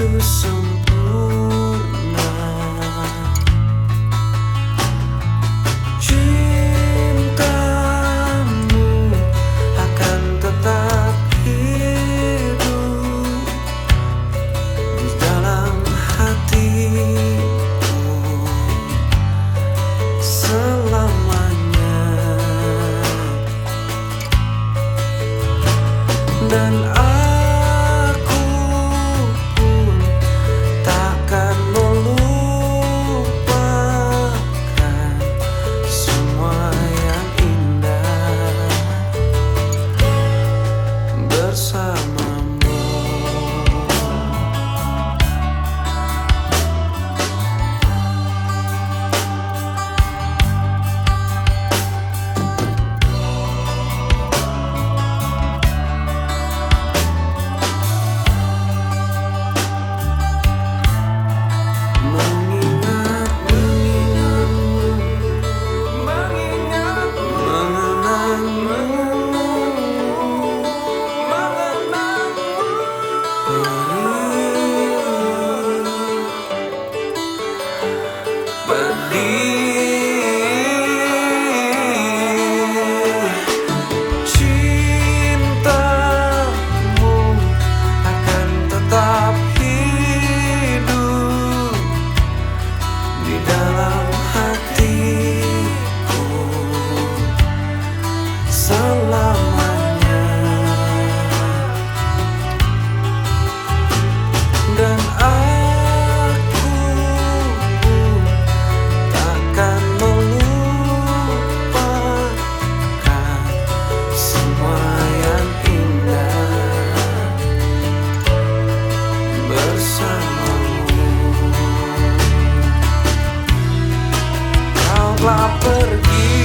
to the sun. Telah pergi